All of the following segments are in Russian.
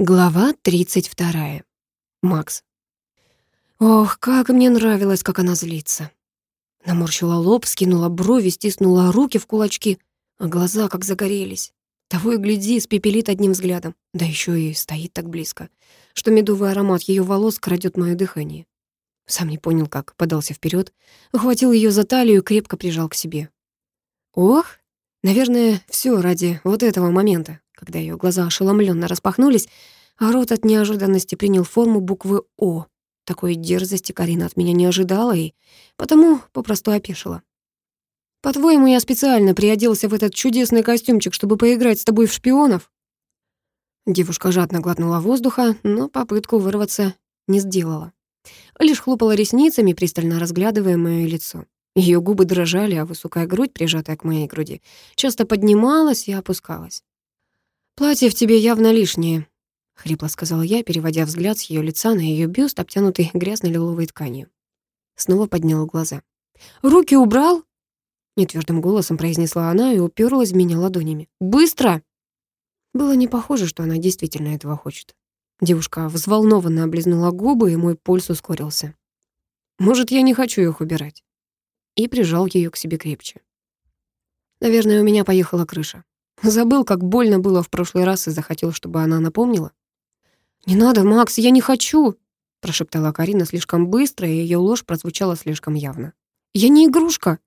Глава 32. Макс. Ох, как мне нравилось, как она злится. Наморщила лоб, скинула брови, стиснула руки в кулачки, а глаза как загорелись. Того и гляди, спепелит одним взглядом. Да еще и стоит так близко, что медовый аромат ее волос крадет мое дыхание. Сам не понял, как, подался вперед, ухватил ее за талию и крепко прижал к себе. Ох, наверное, все ради вот этого момента, когда ее глаза ошеломленно распахнулись, а рот от неожиданности принял форму буквы «О». Такой дерзости Карина от меня не ожидала и потому попросту опешила. «По-твоему, я специально приоделся в этот чудесный костюмчик, чтобы поиграть с тобой в шпионов?» Девушка жадно глотнула воздуха, но попытку вырваться не сделала. Лишь хлопала ресницами, пристально разглядывая моё лицо. Ее губы дрожали, а высокая грудь, прижатая к моей груди, часто поднималась и опускалась. «Платье в тебе явно лишнее», — хрипло сказала я, переводя взгляд с ее лица на ее бюст, обтянутый грязно-лиловой тканью. Снова подняла глаза. «Руки убрал?» Нетвёрдым голосом произнесла она и уперлась в меня ладонями. «Быстро!» Было не похоже, что она действительно этого хочет. Девушка взволнованно облизнула губы, и мой пульс ускорился. «Может, я не хочу их убирать?» И прижал ее к себе крепче. Наверное, у меня поехала крыша. Забыл, как больно было в прошлый раз и захотел, чтобы она напомнила. «Не надо, Макс, я не хочу!» прошептала Карина слишком быстро, и ее ложь прозвучала слишком явно. «Я не игрушка!»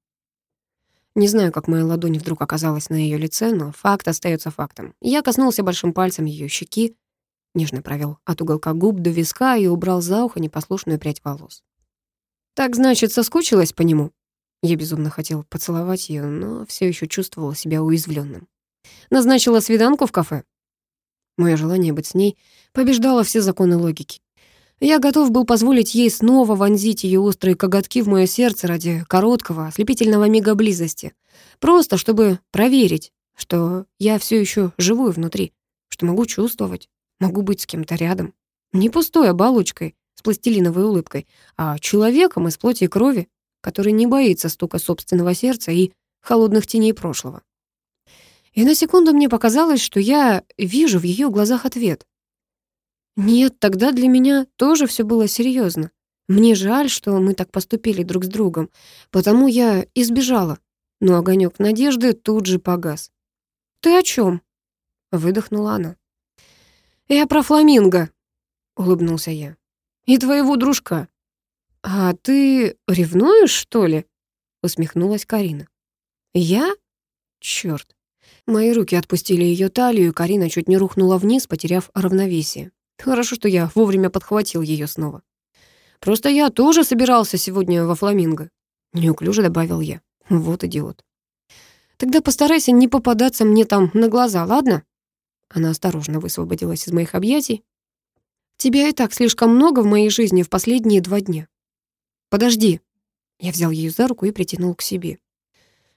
Не знаю, как моя ладонь вдруг оказалась на ее лице, но факт остается фактом. Я коснулся большим пальцем ее щеки, нежно провел от уголка губ до виска и убрал за ухо непослушную прядь волос. «Так, значит, соскучилась по нему?» Я безумно хотел поцеловать ее, но все еще чувствовала себя уязвленным. Назначила свиданку в кафе. Мое желание быть с ней побеждало все законы логики. Я готов был позволить ей снова вонзить ее острые коготки в мое сердце ради короткого, ослепительного мига близости. Просто чтобы проверить, что я все еще живую внутри, что могу чувствовать, могу быть с кем-то рядом. Не пустой оболочкой с пластилиновой улыбкой, а человеком из плоти и крови, который не боится стука собственного сердца и холодных теней прошлого. И на секунду мне показалось, что я вижу в ее глазах ответ. Нет, тогда для меня тоже все было серьезно. Мне жаль, что мы так поступили друг с другом, потому я избежала. Но огонек надежды тут же погас. «Ты о чем? выдохнула она. «Я про фламинго», — улыбнулся я. «И твоего дружка». «А ты ревнуешь, что ли?» — усмехнулась Карина. «Я? Чёрт, Мои руки отпустили ее талию, и Карина чуть не рухнула вниз, потеряв равновесие. Хорошо, что я вовремя подхватил ее снова. «Просто я тоже собирался сегодня во фламинго», — неуклюже добавил я. Вот идиот. «Тогда постарайся не попадаться мне там на глаза, ладно?» Она осторожно высвободилась из моих объятий. «Тебя и так слишком много в моей жизни в последние два дня». «Подожди». Я взял ее за руку и притянул к себе.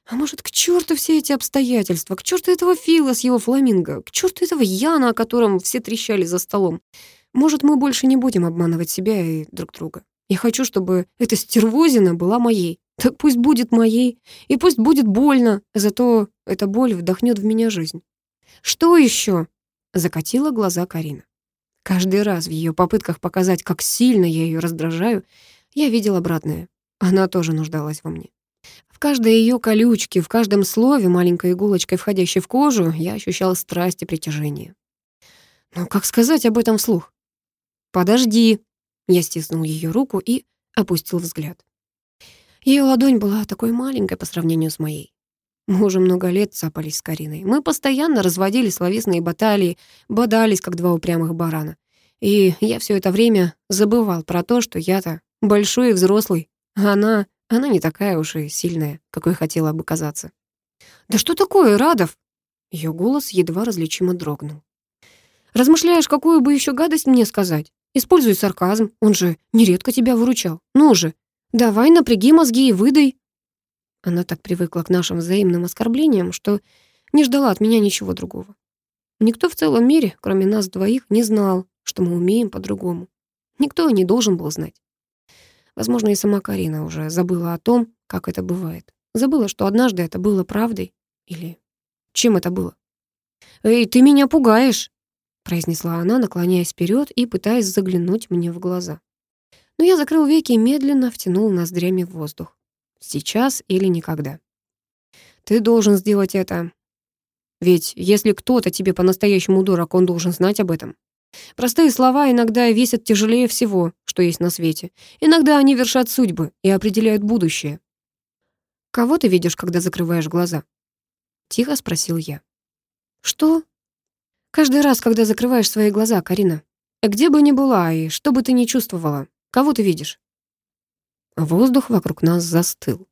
А может, к черту все эти обстоятельства, к черту этого Фила с его фламинго, к черту этого Яна, о котором все трещали за столом. Может, мы больше не будем обманывать себя и друг друга. Я хочу, чтобы эта стервозина была моей. Так пусть будет моей, и пусть будет больно, зато эта боль вдохнет в меня жизнь. Что еще? Закатила глаза Карина. Каждый раз в ее попытках показать, как сильно я ее раздражаю, я видел обратное. Она тоже нуждалась во мне. Каждой ее колючке, в каждом слове, маленькой иголочкой, входящей в кожу, я ощущал страсть и притяжение. Но как сказать об этом вслух? «Подожди!» Я стиснул ее руку и опустил взгляд. Ее ладонь была такой маленькой по сравнению с моей. Мы уже много лет цапались с Кариной. Мы постоянно разводили словесные баталии, бодались, как два упрямых барана. И я все это время забывал про то, что я-то большой и взрослый, а она она не такая уж и сильная, какой хотела бы казаться. «Да что такое, Радов?» Ее голос едва различимо дрогнул. «Размышляешь, какую бы еще гадость мне сказать? Используй сарказм, он же нередко тебя выручал. Ну же, давай напряги мозги и выдай». Она так привыкла к нашим взаимным оскорблениям, что не ждала от меня ничего другого. Никто в целом мире, кроме нас двоих, не знал, что мы умеем по-другому. Никто не должен был знать. Возможно, и сама Карина уже забыла о том, как это бывает. Забыла, что однажды это было правдой. Или чем это было? «Эй, ты меня пугаешь!» произнесла она, наклоняясь вперед и пытаясь заглянуть мне в глаза. Но я закрыл веки и медленно втянул ноздрями в воздух. Сейчас или никогда. Ты должен сделать это. Ведь если кто-то тебе по-настоящему дурак, он должен знать об этом. Простые слова иногда весят тяжелее всего, что есть на свете. Иногда они вершат судьбы и определяют будущее. «Кого ты видишь, когда закрываешь глаза?» Тихо спросил я. «Что?» «Каждый раз, когда закрываешь свои глаза, Карина. Где бы ни была и что бы ты ни чувствовала, кого ты видишь?» Воздух вокруг нас застыл.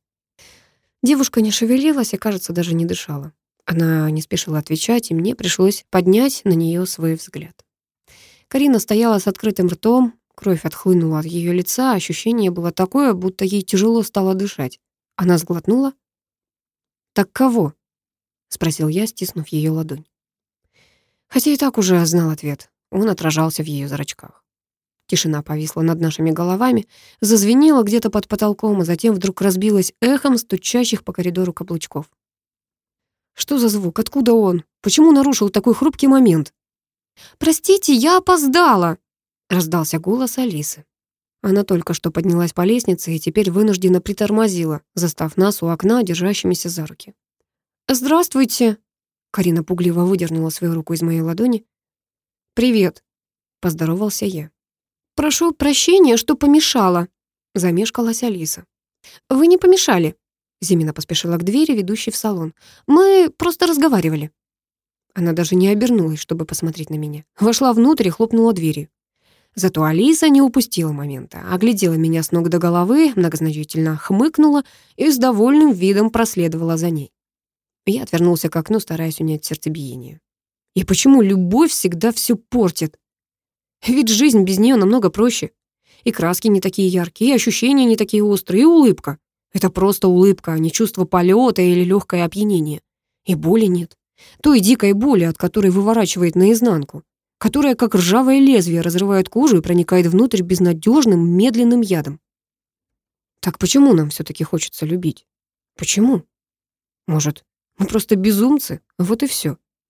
Девушка не шевелилась и, кажется, даже не дышала. Она не спешила отвечать, и мне пришлось поднять на нее свой взгляд. Карина стояла с открытым ртом, кровь отхлынула от ее лица, ощущение было такое, будто ей тяжело стало дышать. Она сглотнула. «Так кого?» — спросил я, стиснув ее ладонь. Хотя и так уже знал ответ. Он отражался в ее зрачках. Тишина повисла над нашими головами, зазвенела где-то под потолком, а затем вдруг разбилась эхом стучащих по коридору каблучков. Что за звук? Откуда он? Почему нарушил такой хрупкий момент? «Простите, я опоздала!» — раздался голос Алисы. Она только что поднялась по лестнице и теперь вынужденно притормозила, застав нас у окна, держащимися за руки. «Здравствуйте!» Карина пугливо выдернула свою руку из моей ладони. «Привет!» — поздоровался я. «Прошу прощения, что помешала», — замешкалась Алиса. «Вы не помешали», — Зимина поспешила к двери, ведущей в салон. «Мы просто разговаривали». Она даже не обернулась, чтобы посмотреть на меня. Вошла внутрь и хлопнула дверью. Зато Алиса не упустила момента, оглядела меня с ног до головы, многозначительно хмыкнула и с довольным видом проследовала за ней. Я отвернулся к окну, стараясь унять сердцебиение. И почему любовь всегда все портит? Ведь жизнь без нее намного проще. И краски не такие яркие, и ощущения не такие острые, и улыбка. Это просто улыбка, а не чувство полета или легкое опьянение. И боли нет. Той дикой боли, от которой выворачивает наизнанку которая, как ржавое лезвие, разрывает кожу и проникает внутрь безнадежным, медленным ядом. Так почему нам все таки хочется любить? Почему? Может, мы просто безумцы? Вот и все.